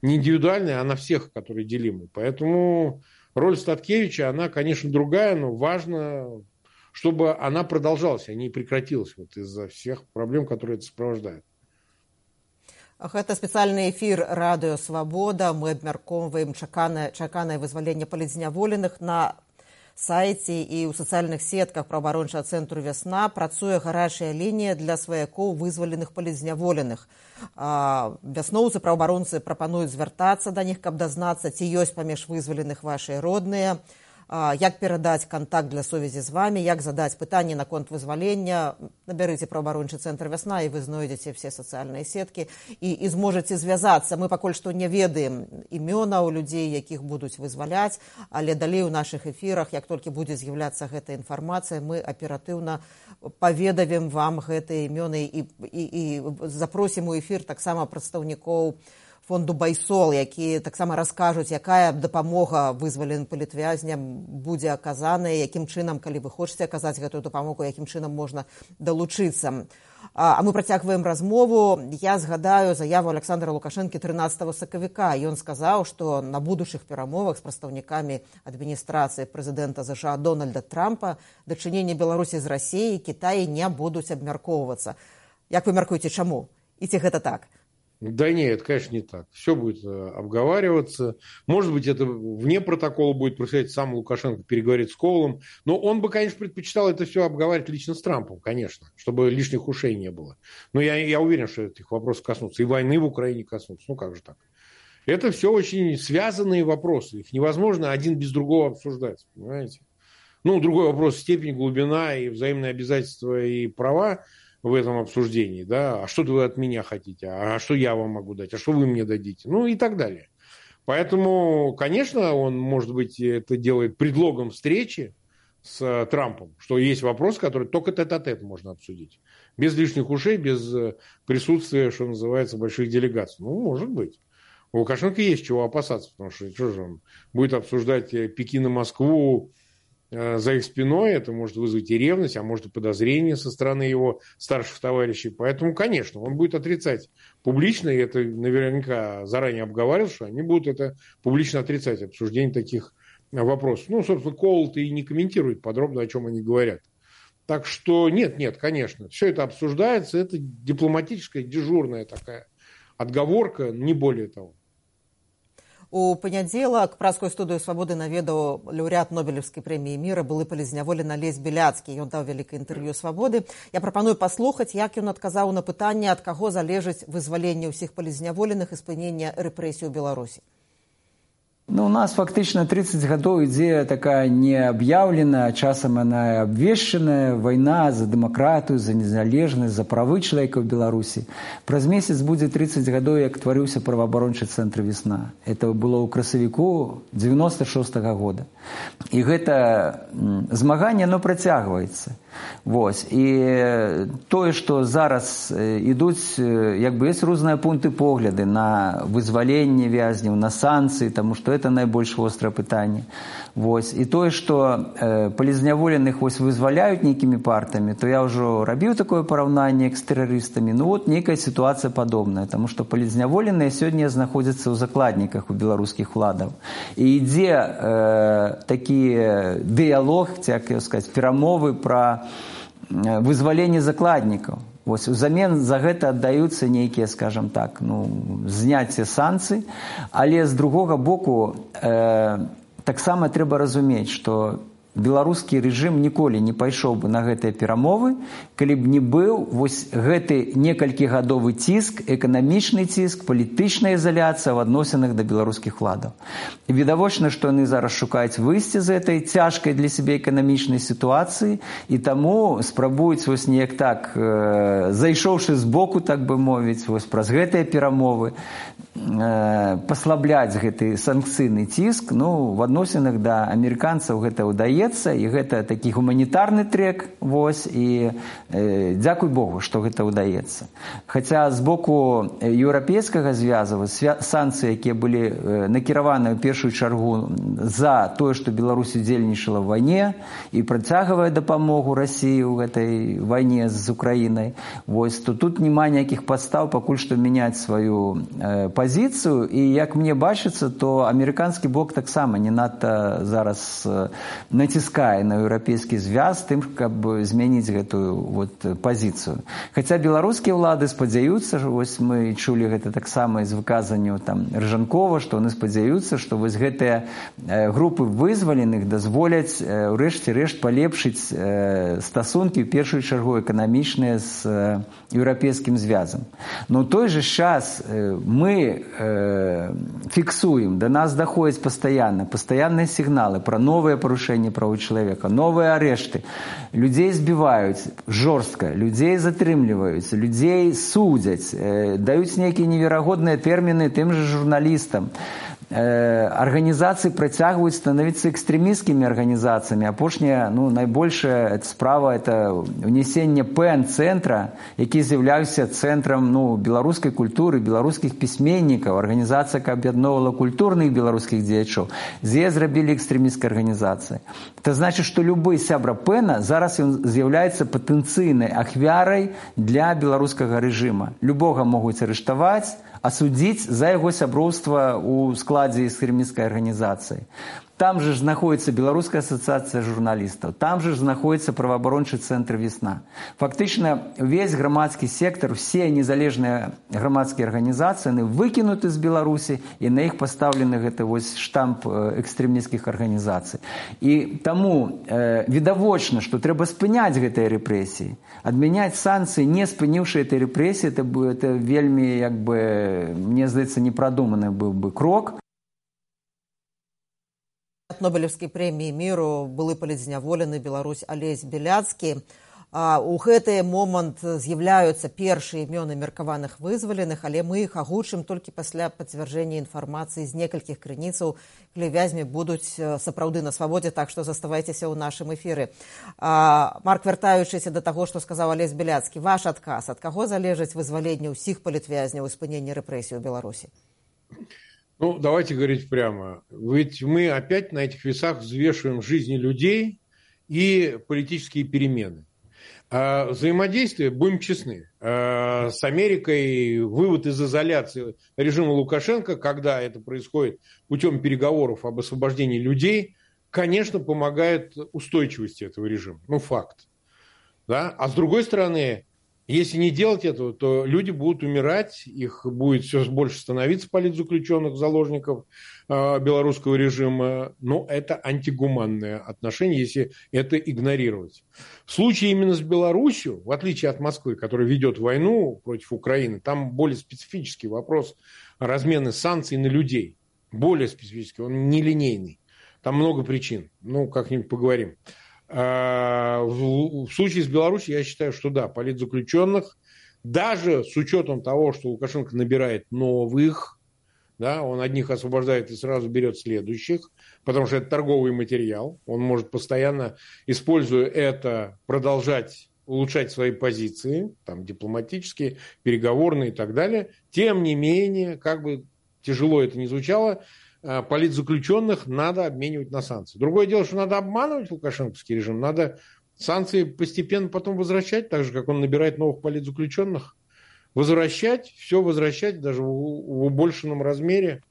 Speaker 3: Не индивидуальный, а на всех, которые делимы. Поэтому роль Статкевича, она, конечно, другая, но важно, чтобы она продолжалась, а не прекратилась вот из-за всех проблем, которые это сопровождают.
Speaker 2: Гэта спецыяльны эфір радыё свабода мы абмяркоўваем чаканае чаканае вызваленне палізняволеных на сайце і ў сацыяльных сетках праваабарончага цэнтру вясна працуе гарачая лінія для сваякоў вызваленых палізняволеных вясноўцы праваабаронцы прапануюць звяртацца да них каб дазнацца ці ёсць паміж вызваленых вашыя родныя як перадаць контакт для сувязі з вами як задаць пытанне наконт вызвалення. Набярыце праабарончы цэнтр вясна і вы знойдзеце все сацыяльныя сеткі. І, і зможаце звязацца. Мы пакуль што не ведаем імёна у людзей якіх будуць вызваляць але далей у наших эфірах як толькі будзе з'яўляцца гэта інфармацыя мы аператыўна паведавім вам гэтыя імёны і, і, і запросім у эфір таксама прадстаўнікоў у фонду байсол які таксама раскажуць якая дапамога вызваленым палітвязням будзе аказаная якім чынам калі вы хочаце аказаць гэтую дапамогу якім чынам можна далучыцца. А мы працягваем размову. Я згадаю заяву александра лукашэнкі 13 сакавіка. Ён сказаў што на будучых перамовах з прадстаўнікамі адміністрацыі прэзідэнта ЗША дональда трампа дачыненне беларусі з рассіі кітаі не будуць абмяркоўвацца. Як вы мяркуеце чаму? І ці гэта так
Speaker 3: Да нет, конечно, не так. Все будет э, обговариваться. Может быть, это вне протокола будет происходить, сам Лукашенко переговорит с Ковалом. Но он бы, конечно, предпочитал это все обговаривать лично с Трампом, конечно, чтобы лишних ушей не было. Но я, я уверен, что этих вопросов коснутся. И войны в Украине коснутся. Ну, как же так? Это все очень связанные вопросы. Их невозможно один без другого обсуждать, понимаете? Ну, другой вопрос – степень, глубина и взаимные обязательства и права – в этом обсуждении, да, а что вы от меня хотите, а что я вам могу дать, а что вы мне дадите, ну и так далее. Поэтому, конечно, он, может быть, это делает предлогом встречи с Трампом, что есть вопрос, который только тет-а-тет можно обсудить. Без лишних ушей, без присутствия, что называется, больших делегаций. Ну, может быть. У Лукашенко есть чего опасаться, потому что что же он будет обсуждать э, Пекин и Москву э, за их спиной, это может вызвать и ревность, а может и подозрение со стороны его старших товарищей. Поэтому, конечно, он будет отрицать публично, и это наверняка заранее обговаривал, что они будут это публично отрицать, обсуждение таких вопросов. Ну, собственно, Коул-то и не комментирует подробно, о чем они говорят. Так что нет, нет, конечно, все это обсуждается, это дипломатическая, дежурная такая отговорка, не более того.
Speaker 2: У панядзелак праскую студыю свабоды наведаў лаўряд нобелевскай прэміі міра былы палізняволены лесь беляцкі ён даў вялікае інтэрв'ю свабоды я прапаную паслухаць як ён адказаў на пытанне ад каго залежыць вызваленне ўсіх палізняволеных і спынення рэпрэсій у беларусі
Speaker 6: Ну, у нас фактычна 30 гадоў ідзе такая неаб'яўленая, часам яна абвешчаная вайна за дэмакратыю, за незалежнасць, за правы чалавека ў Беларусі. Праз месяц будзе 30 гадоў, як тварыўся праваабарончы цэнтр весна. Это было ў красавіку 96 -го года. І гэта змаганне оно працягваецца. Вось. І тое, што зараз ідуць як бы ёсць розныя пункты погляды на вызваленне вязняў, на санкцыі, таму што это найбольш вострае пытанне. Вось. І тое, што э, палізняволеных вось вызваляюць нейкімі партамі, то я ўжо рабіў такое параўнанне з тэрарыстамі. Ну вот нейкая сітуацыя падобная, таму што палізняволеныя сёння знаходзяцца ў закладніках у беларускіх уладаў. І ідзе э, такі дыялог, як сказаць, перамовы пра вызваленне закладнікаў. Вось узамен за гэта аддаюцца нейкія скажем так ну зняцце санкцый але з другога боку э, таксама трэба разумець што беларускі рэжым ніколі не пайшоў бы на гэтыя перамовы калі б не быў вось гэты некалькігадовы ціск эканамічны ціск палітычная ізаляцыя в адносінах да беларускіх ладаў і відавочна што яны зараз шукаюць выйсці з этой цяжкай для сябе эканамічнай сітуацыі і таму спрабуюць вось неяк так э, зайшоўшы з боку так бы мовіць вось праз гэтыя перамовы э, паслабляць гэты санкцыйны ціск ну в адносінах да амерыканцаў гэта ўдае ўдаецца і гэта такі гуманітарны трек вось і э, дзякуй богу што гэта ўдаецца. Хаця з боку еўрапейскага звязава санкцыі якія былі накіраваны ў першую чаргу за тое што беларусь удзельнічала вайне і працягвае дапамогу рассіі ў гэтай вайне з украінай вось то тут няма ніякіх падстаў пакуль што мяняць сваю э, пазіцыю. І як мне бачыцца то амерыканскі бок таксама не надта зараз э, на націскае на еўрапейскі звяз тым каб змяніць гэтую вот пазіцыю хаця беларускія ўлады спадзяюцца вось мы чулі гэта таксама з выказанню там ржанкова што яны спадзяюцца што вось гэтыя групы вызваленых дазволяць урэшце рэшт палепшыць стасункі ў першую чаргу эканамічныя з еўрапейскім звязам. Но той же час мы фіксуем да нас даходзяць пастаянна пастаянныя сігналы пра новыя парушэнні правы чалавека новыя арэшты людзей збіваюць жорстка людзей затрымліваюць людзей судзяць даюць нейкія неверагодныя тэрміны тым жа журналістам Арганізацыі працягваюць становіцца экстрэміскімі арганізацыямі апошняя ну найбольшая справа это внесенне пн цэнтра які з'яўляўся цэнтрам ну беларускай культуры беларускіх пісьменнікаў арганізацыя каб аб'ядноўвала культурных беларускіх дзеячоў з зрабілі экстрэміскай арганізацыі это значит што любы сябра пэна зараз ён з'яўляецца патэнцыйнай ахвярай для беларускага рэжыма любога могуць арыштаваць асудзіць за яго сяброўства ў складзе экстрэміскай арганізацыі. Там же ж знаходіцца беларуская асацыяцыя журналістаў, там же ж знаходіцца праваабарончы цэнтр весна. Фактычна увесь грамадскі сектар, усе незалежныя грамадскія арганізацыі выкінуты з Беларусі і на іх пастаўлены гэты вось штамп экстрэміскіх арганізацый. І таму э, відавочна, што трэба спыняць гэтыя рэпрэсіі. Адмяняць санкцыі, не спыніўшы этой рэпрэсіі, это, это вельмі як бы, мне здаецца, непрадуманы быў бы крок
Speaker 2: нобелевскай прэміі міру былы палізняволены беларусь алесь беляцкі у гэты момант з'яўляюцца першыя імёны меркаваных вызваленых але мы іх агучым толькі пасля пацвярджэння інфармацыі з некалькіх крыніцаў. Калі вязьмі будуць сапраўды на свабодзе так што заставайцеся ў нашым эфіры. Марк вяртаючыся да таго што сказаў алесь беляцкі ваш адказ. Ад каго залежыць вызваленне ўсіх палітвязняў і спынення рэпрэсій у беларусі
Speaker 3: Ну, давайте говорить прямо. Ведь мы опять на этих весах взвешиваем жизни людей и политические перемены. А взаимодействие, будем честны, а с Америкой вывод из изоляции режима Лукашенко, когда это происходит путем переговоров об освобождении людей, конечно, помогает устойчивости этого режима. Ну, факт. Да? А с другой стороны, если не делать этого, то люди будут умирать, их будет все больше становиться политзаключенных, заложников э, белорусского режима. Но это антигуманное отношение, если это игнорировать. В случае именно с Беларусью, в отличие от Москвы, которая ведет войну против Украины, там более специфический вопрос размены санкций на людей. Более специфический, он нелинейный. Там много причин. Ну, как-нибудь поговорим. А, в случае с Беларусью я считаю, что да, политзаключенных, даже с учетом того, что Лукашенко набирает новых, да, он одних освобождает и сразу берет следующих, потому что это торговый материал, он может постоянно, используя это, продолжать улучшать свои позиции, там, дипломатические, переговорные и так далее. Тем не менее, как бы тяжело это ни звучало, политзаключенных надо обменивать на санкции. Другое дело, что надо обманывать лукашенковский режим, надо санкции постепенно потом возвращать, так же, как он набирает новых политзаключенных. Возвращать, все возвращать, даже в, в убольшенном размере.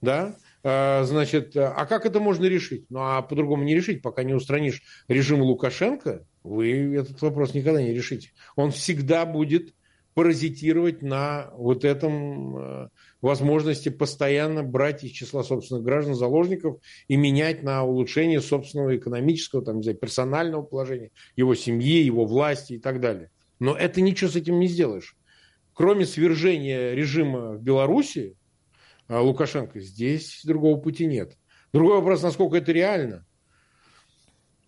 Speaker 3: Да? А, значит, а как это можно решить? Ну, а по-другому не решить, пока не устранишь режим Лукашенко, вы этот вопрос никогда не решите. Он всегда будет паразитировать на вот этом э, возможности постоянно брать из числа собственных граждан заложников и менять на улучшение собственного экономического, там, знаю, персонального положения, его семьи, его власти и так далее. Но это ничего с этим не сделаешь. Кроме свержения режима в Беларуси, э, Лукашенко, здесь другого пути нет. Другой вопрос, насколько это реально.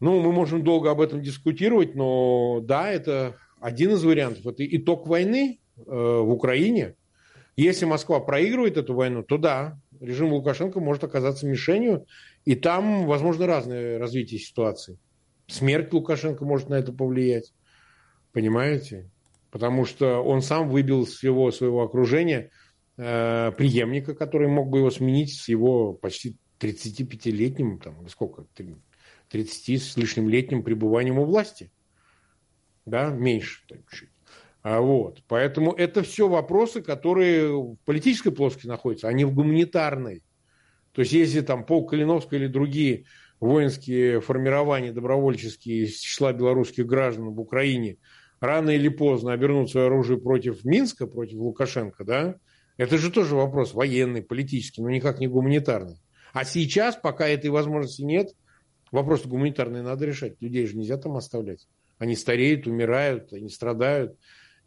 Speaker 3: Ну, мы можем долго об этом дискутировать, но да, это один из вариантов – это итог войны э, в Украине. Если Москва проигрывает эту войну, то да, режим Лукашенко может оказаться мишенью, и там возможно разное развитие ситуации. Смерть Лукашенко может на это повлиять, понимаете? Потому что он сам выбил из всего своего окружения э, преемника, который мог бы его сменить с его почти 35-летним, там, сколько, 30 с лишним летним пребыванием у власти да, меньше чуть-чуть. А вот. Поэтому это все вопросы, которые в политической плоскости находятся, а не в гуманитарной. То есть, если там Полк Калиновская или другие воинские формирования добровольческие из числа белорусских граждан в Украине рано или поздно обернут свое оружие против Минска, против Лукашенко, да, это же тоже вопрос военный, политический, но никак не гуманитарный. А сейчас, пока этой возможности нет, вопрос гуманитарный надо решать. Людей же нельзя там оставлять. Они стареют, умирают, они страдают,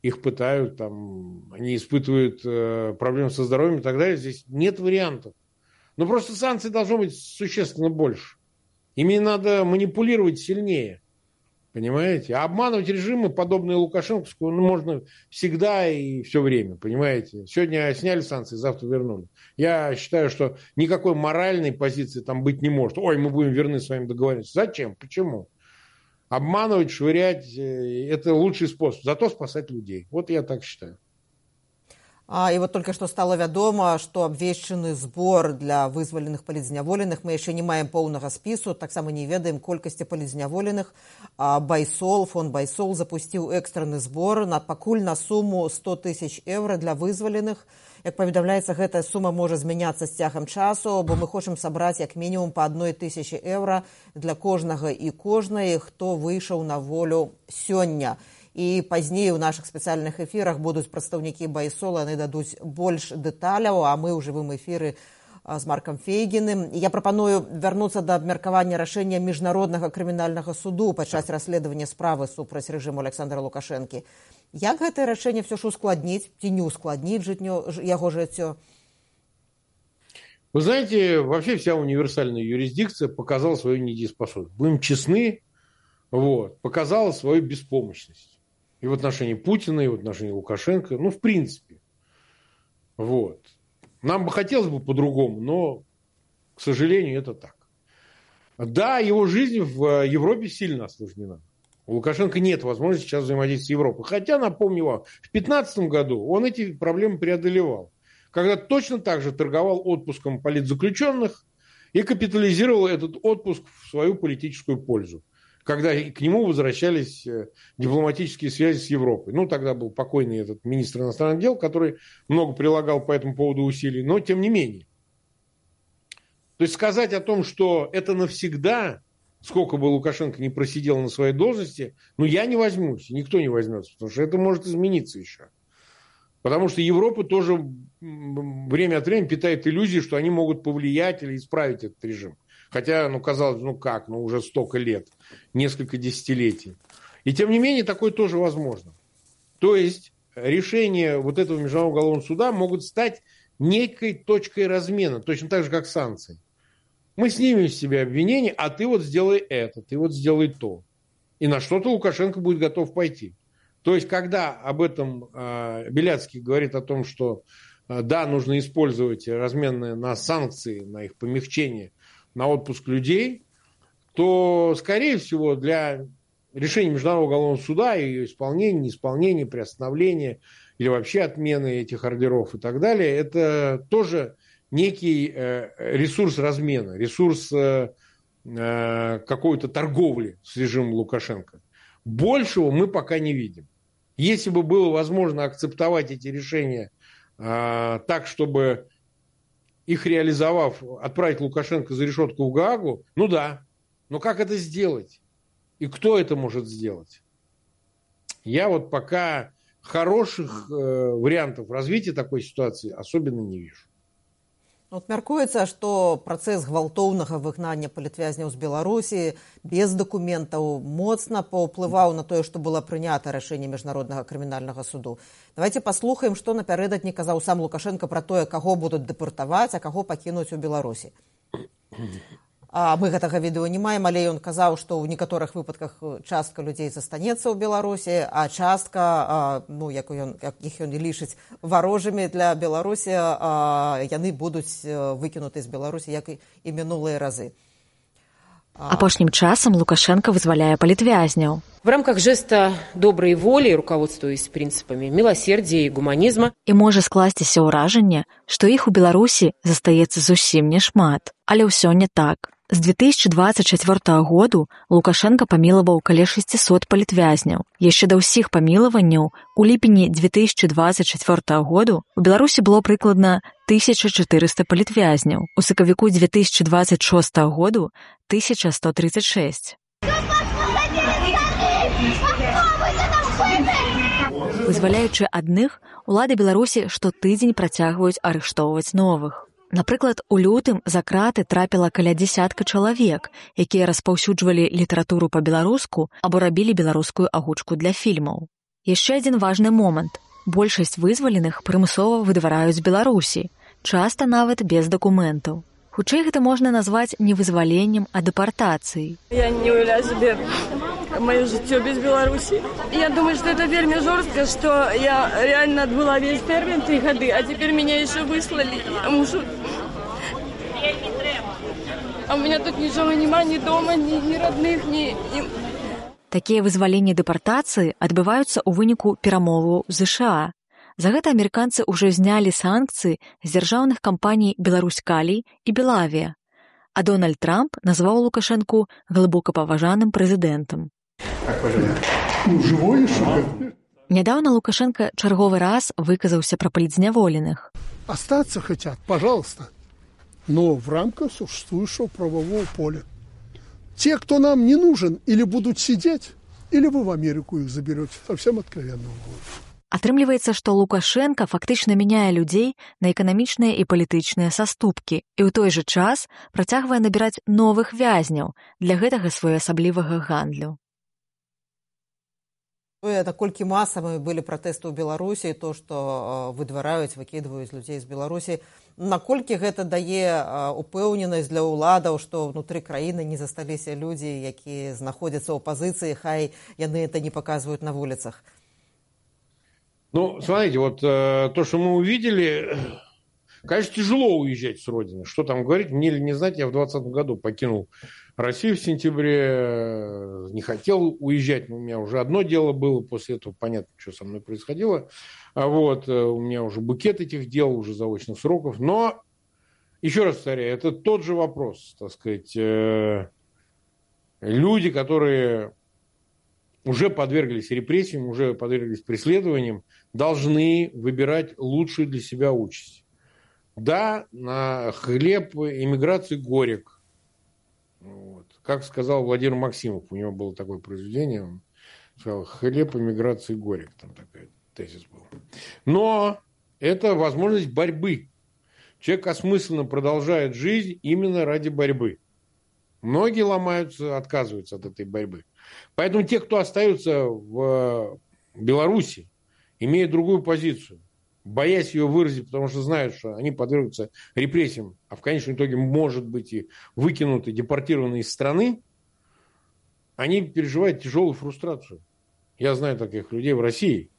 Speaker 3: их пытают, там, они испытывают э, проблемы со здоровьем и так далее. Здесь нет вариантов. Но просто санкций должно быть существенно больше. Ими надо манипулировать сильнее. Понимаете? А обманывать режимы, подобные Лукашенковскому, ну, можно всегда и все время. Понимаете? Сегодня сняли санкции, завтра вернули. Я считаю, что никакой моральной позиции там быть не может. Ой, мы будем верны своим договоренностям. Зачем? Почему? обманывать, швырять э, – это лучший способ. Зато спасать людей. Вот я так считаю.
Speaker 2: А, і вот только што стала вядома, што абвешчаны збор для вызваленых палізняволеных. Мы яшчэ не маем поўнага спісу, таксама не ведаем колькасці палізняволеных. А, Байсол, фонд Байсол запусціў экстраны збор на пакуль на суму 100 тысяч еўра для вызваленых. Як паведамляецца, гэтая сума можа змяняцца з цягам часу, бо мы хочам сабраць як мінімум па адной тысячи еўра для кожнага і кожнай, хто выйшаў на волю сёння. І пазней у наших спецыяльных эфірах будуць прадстаўнікі байсола яны дадуць больш дэталяў а мы ў жывым эфіры з маркам фейгіным я прапаную вярнуцца да абмеркавання рашэння міжнароднага крымінальнага суду падчас расследавання справы супраць рэжыму александра лукашэнкі як гэтае рашэнне все ж ускладніць ці не ускладніць жыцнё яго жыццё
Speaker 3: Вы знаете, вообще вся универсальная юрисдикция показала свою недееспособность. Будем честны, вот, показала свою беспомощность и в отношении Путина, и в отношении Лукашенко, ну, в принципе. Вот. Нам бы хотелось бы по-другому, но, к сожалению, это так. Да, его жизнь в Европе сильно осложнена. У Лукашенко нет возможности сейчас взаимодействовать с Европой. Хотя, напомню вам, в 2015 году он эти проблемы преодолевал. когда точно так же торговал отпуском политзаключенных и капитализировал этот отпуск в свою политическую пользу когда к нему возвращались э, дипломатические связи с Европой. Ну, тогда был покойный этот министр иностранных дел, который много прилагал по этому поводу усилий, но тем не менее. То есть сказать о том, что это навсегда, сколько бы Лукашенко не просидел на своей должности, ну, я не возьмусь, никто не возьмется, потому что это может измениться еще. Потому что Европа тоже время от времени питает иллюзии, что они могут повлиять или исправить этот режим. Хотя, ну, казалось, ну как, ну уже столько лет, несколько десятилетий. И тем не менее, такое тоже возможно. То есть, решения вот этого Международного уголовного суда могут стать некой точкой размена, точно так же, как санкции. Мы снимем с себя обвинение, а ты вот сделай это, ты вот сделай то. И на что-то Лукашенко будет готов пойти. То есть, когда об этом э, Беляцкий говорит о том, что э, да, нужно использовать разменные на санкции, на их помягчение на отпуск людей, то, скорее всего, для решения Международного уголовного суда ее исполнения, неисполнения, приостановления или вообще отмены этих ордеров и так далее, это тоже некий э, ресурс размена, ресурс э, э, какой-то торговли с режимом Лукашенко. Большего мы пока не видим. Если бы было возможно акцептовать эти решения так, чтобы их реализовав, отправить Лукашенко за решетку в Гаагу, ну да. Но как это сделать? И кто это может сделать? Я вот пока хороших э, вариантов развития такой ситуации особенно не вижу.
Speaker 2: От мяркуецца, што працэс гвалтоўнага выгнання палітвязняў з Беларусі без дакументаў моцна паўплываў на тое, што было прынята рашэнне міжнароднага крымінальнага суду. Давайте паслухаем, што напярэдадні казаў сам Лукашенко пра тое, каго будуць дэпартаваць, а каго пакінуць у Беларусі. А мы гэтага відэо не маем, але ён казаў, што ў некаторых выпадках частка людзей застанецца ў Беларусі, а частка ну, як ён, іх ён лічыць варожымі для Беларусі, а, яны будуць выкінуты з Беларусі як і, і мінулыя разы.
Speaker 7: Апошнім часам Лукашенко вызваляе палітвязняў.
Speaker 8: В рамках жеста добрай волі руководствуюсь прынцыпамі міласердзя і гуманізма
Speaker 7: і можа скласціся ўражанне, што іх у Беларусі застаецца зусім няшмат, але ўсё не так. З 2024 году Лукашенко памілаваў каля 600 палітвязняў. Яшчэ да ўсіх памілаванняў у ліпені 2024 году у Беларусі было прыкладна 1400 палітвязняў. У сакавіку 2026 году 1136. Вызваляючы адных, улады Беларусі штотыдзень працягваюць арыштоўваць новых. Напрыклад, у лютым за краты трапіла каля дзясятка чалавек, якія распаўсюджвалі літаратуру па-беларуску або рабілі беларускую агучку для фільмаў. Яшчэ адзін важны момант. Большасць вызваленых прымусова выдвараюць Беларусі, часта нават без дакументаў. Хутчэй гэта можна назваць не вызваленнем, а дэпартацыяй.
Speaker 9: Я не уяўляю сабе мое жыццё без Беларусі. Я думаю, что это вельмі жорстка, что я реально отбыла весь термин три гады, а теперь меня еще выслали. Я мушу... А у меня тут нічога няма ні дома, ні, ні родных, ні, ні...
Speaker 7: Такія вызваленні дэпартацыі адбываюцца ў выніку перамоваў ЗША. За гэта амерыканцы ўжо знялі санкцыі з дзяржаўных кампаній Беларусь-Калій і Белавія. А Дональд Трамп назваў Лукашэнку глыбокапаважаным прэзідэнтам.
Speaker 4: Ну, живое, что
Speaker 7: Нядаўна Лукашенко чарговы раз выказаўся пра палідзняволеных.
Speaker 4: Остаться хотят, пожалуйста, но в рамках существующего правового поля. Те, кто нам не нужен, или будут сидеть, или вы в Америку их заберете. Совсем откровенно говорю.
Speaker 7: Атрымліваецца, што Лукашенко фактычна мяняе людзей на эканамічныя і палітычныя саступкі і ў той жа час працягвае набіраць новых вязняў для гэтага своеасаблівага гандлю.
Speaker 2: Тое, наколькі масавымі былі пратэсты ў беларусі то што выдвараюць выкідваюць людзей з беларусі наколькі гэта дае упэўненасць для ўладаў што ўнутры краіны не засталіся людзі якія знаходзяцца ў пазіцыі хай яны это не паказваюць на вуліцах
Speaker 3: ну смотрите вот э, то что мы увидели конечно тяжело уезжать с родины. Что там говорить? Мне ли не знать я в двадцатом году покинул Россию в сентябре, не хотел уезжать, но у меня уже одно дело было, после этого понятно, что со мной происходило. А вот, у меня уже букет этих дел, уже заочных сроков, но, еще раз повторяю, это тот же вопрос, так сказать, люди, которые уже подверглись репрессиям, уже подверглись преследованиям, должны выбирать лучшую для себя участь. Да, на хлеб иммиграции горек. Вот. Как сказал Владимир Максимов, у него было такое произведение, он сказал, хлеб иммиграции горек, там такой тезис был. Но это возможность борьбы. Человек осмысленно продолжает жизнь именно ради борьбы. Многие ломаются, отказываются от этой борьбы. Поэтому те, кто остаются в Беларуси, имея другую позицию, боясь ее выразить, потому что знают, что они подвергнутся репрессиям, а в конечном итоге, может быть, и выкинуты, депортированы из страны, они переживают тяжелую фрустрацию. Я знаю таких людей в России,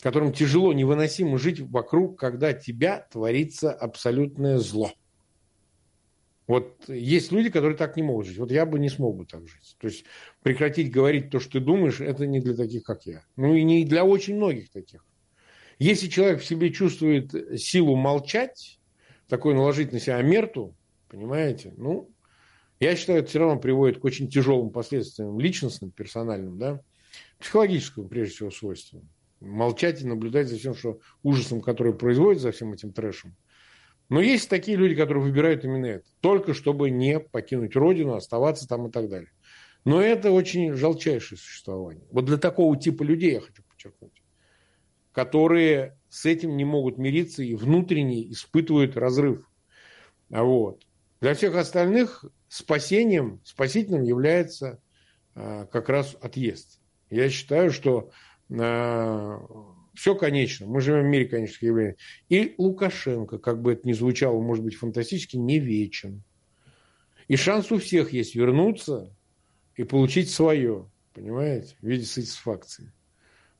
Speaker 3: которым тяжело, невыносимо жить вокруг, когда тебя творится абсолютное зло. Вот есть люди, которые так не могут жить. Вот я бы не смог бы так жить. То есть прекратить говорить то, что ты думаешь, это не для таких, как я. Ну и не для очень многих таких. Если человек в себе чувствует силу молчать, такой наложить на себя мерту, понимаете, ну, я считаю, это все равно приводит к очень тяжелым последствиям личностным, персональным, да, психологическому, прежде всего, свойству. Молчать и наблюдать за всем, что ужасом, который производит за всем этим трэшем. Но есть такие люди, которые выбирают именно это. Только чтобы не покинуть родину, оставаться там и так далее. Но это очень жалчайшее существование. Вот для такого типа людей я хочу подчеркнуть которые с этим не могут мириться и внутренне испытывают разрыв. А вот. Для всех остальных спасением, спасительным является а, как раз отъезд. Я считаю, что а, все конечно. Мы живем в мире конечных явлений. И Лукашенко, как бы это ни звучало, может быть, фантастически, не вечен. И шанс у всех есть вернуться и получить свое, понимаете, в виде сатисфакции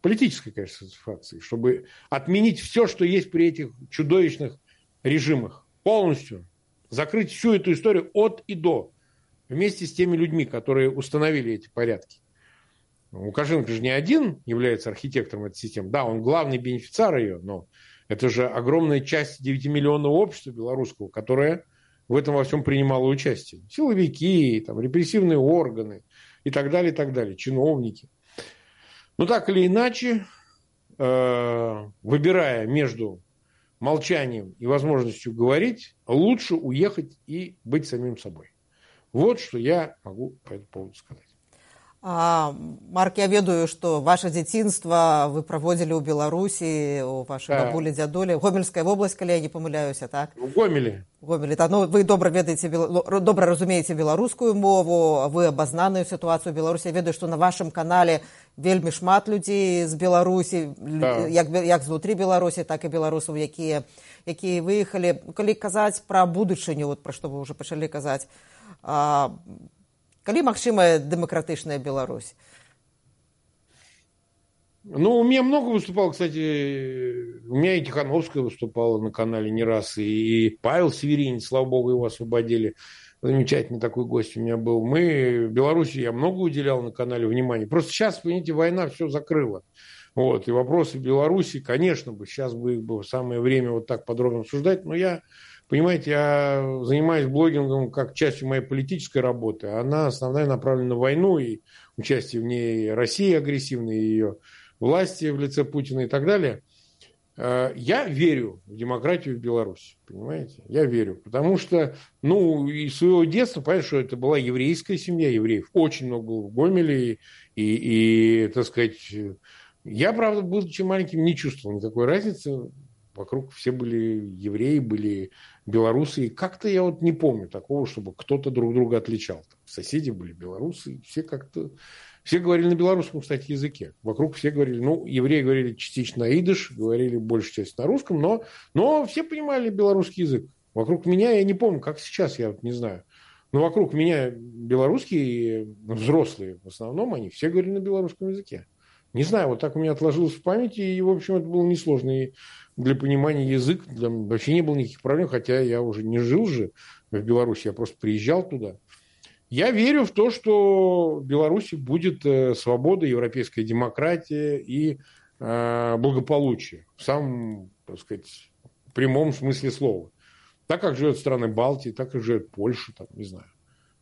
Speaker 3: политической, конечно, сатисфакции, чтобы отменить все, что есть при этих чудовищных режимах. Полностью. Закрыть всю эту историю от и до. Вместе с теми людьми, которые установили эти порядки. Лукашенко же не один является архитектором этой системы. Да, он главный бенефициар ее, но это же огромная часть 9-миллионного общества белорусского, которое в этом во всем принимало участие. Силовики, там, репрессивные органы и так далее, и так далее, чиновники. Но так или иначе, э, выбирая между молчанием и возможностью говорить, лучше уехать и быть самим собой. Вот что я могу по этому поводу сказать.
Speaker 2: А, Марк, я ведаю, што ваше дзяцінства вы праводзілі ў Беларусі у вашай да. бабулі дзядулі гомельская вобласць калі я не памыляюся так?
Speaker 3: У гомелі
Speaker 2: гомелі так, ну, вы добра ведаеце ну, добра разумееце беларускую мову вы абазнаную сітуацыю беларусі ведаю што на вашым канале вельмі шмат людзей з беларусі да. як як знутры беларусі так і беларусаў якія якія выехалі. Калі казаць пра будучыню вот пра што вы уже пачалі казаць а, Калі магчымая дэмакратычная Беларусь?
Speaker 3: Ну, у меня много выступало, кстати, у меня и Тихановская выступала на канале не раз, и, Павел Северин, слава богу, его освободили. Замечательный такой гость у меня был. Мы Беларуси, я много уделял на канале внимания. Просто сейчас, понимаете, война все закрыла. Вот, и вопросы Беларуси, конечно бы, сейчас бы их было самое время вот так подробно обсуждать, но я Понимаете, я занимаюсь блогингом как частью моей политической работы. Она основная направлена на войну и участие в ней России агрессивной, ее власти в лице Путина и так далее. Э, я верю в демократию в Беларуси, понимаете? Я верю, потому что, ну, из своего детства, понятно, что это была еврейская семья евреев. Очень много было в Гомеле, и, и, и так сказать, я, правда, будучи маленьким, не чувствовал никакой разницы. Вокруг все были евреи, были белорусы. И как-то я вот не помню такого, чтобы кто-то друг друга отличал. Соседи были белорусы, все как-то... Все говорили на белорусском, кстати, языке. Вокруг все говорили, ну, евреи говорили частично идыш, говорили большую часть на русском, но, но все понимали белорусский язык. Вокруг меня, я не помню, как сейчас, я вот не знаю. Но вокруг меня белорусские взрослые, в основном, они все говорили на белорусском языке. Не знаю, вот так у меня отложилось в памяти, и, в общем, это было несложно. И для понимания язык вообще не было никаких проблем, хотя я уже не жил же в Беларуси, я просто приезжал туда. Я верю в то, что в Беларуси будет э, свобода, европейская демократия и э, благополучие в самом, так сказать, прямом смысле слова. Так как живет страны Балтии, так как живет Польша, там, не знаю.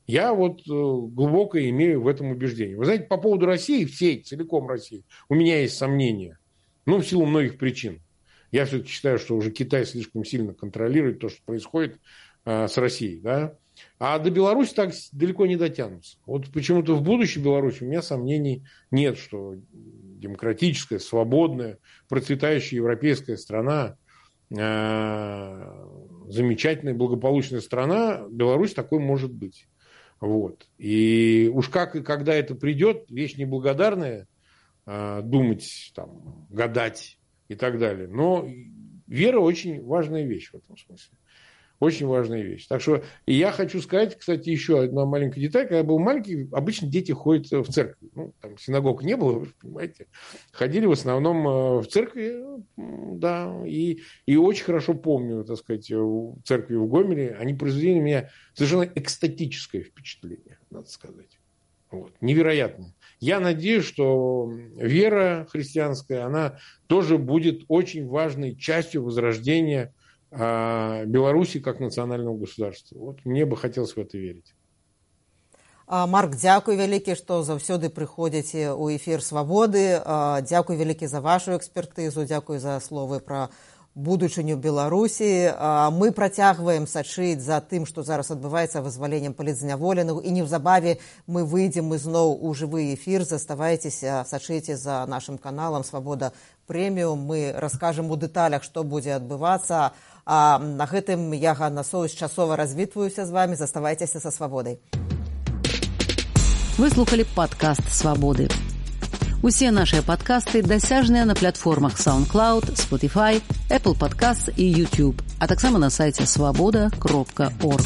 Speaker 3: Я вот э, глубоко имею в этом убеждение. Вы знаете, по поводу России, всей, целиком России, у меня есть сомнения. Ну, в силу многих причин. Я все-таки считаю, что уже Китай слишком сильно контролирует то, что происходит э, с Россией. Да? А до Беларуси так далеко не дотянутся. Вот почему-то в будущей Беларуси у меня сомнений нет, что демократическая, свободная, процветающая европейская страна, э, замечательная, благополучная страна, Беларусь такой может быть. Вот. И уж как и когда это придет, вещь неблагодарная, э, думать, там, гадать и так далее. Но вера очень важная вещь в этом смысле. Очень важная вещь. Так что и я хочу сказать, кстати, еще одна маленькая деталь. Когда я был маленький, обычно дети ходят в церковь. Ну, там синагог не было, вы понимаете. Ходили в основном э, в церкви, да. И, и очень хорошо помню, так сказать, в церкви в Гомеле. Они произвели на меня совершенно экстатическое впечатление, надо сказать. Вот. Невероятно. Я надеюсь, что вера христианская, она тоже будет очень важной частью возрождения Беларуси как национального государства. Вот мне бы хотелось в это верить.
Speaker 2: Марк, дзякуй вялікі, што заўсёды прыходзіце ў эфір свабоды. Дзякуй вялікі за вашу экспертызу, дзякуй за словы пра будучыню Беларусі. Мы працягваем сачыць за тым, што зараз адбываецца вызваленнем палітзняволеных і неўзабаве мы выйдзем ізноў у жывы эфір. Заставайцеся, сачыце за нашым каналам свабода прэміум. Мы раскажам у дэталях, што будзе адбывацца. А на гэтым я Ганна Соус часова развітваюся з вами заставайцеся са свабодай
Speaker 1: выслухали падкаст свабоды усе нашыя падкасты дасяжныя на платформах soundcloud spotify apple подкаст і youtube а таксама на сайце свабода кропка орг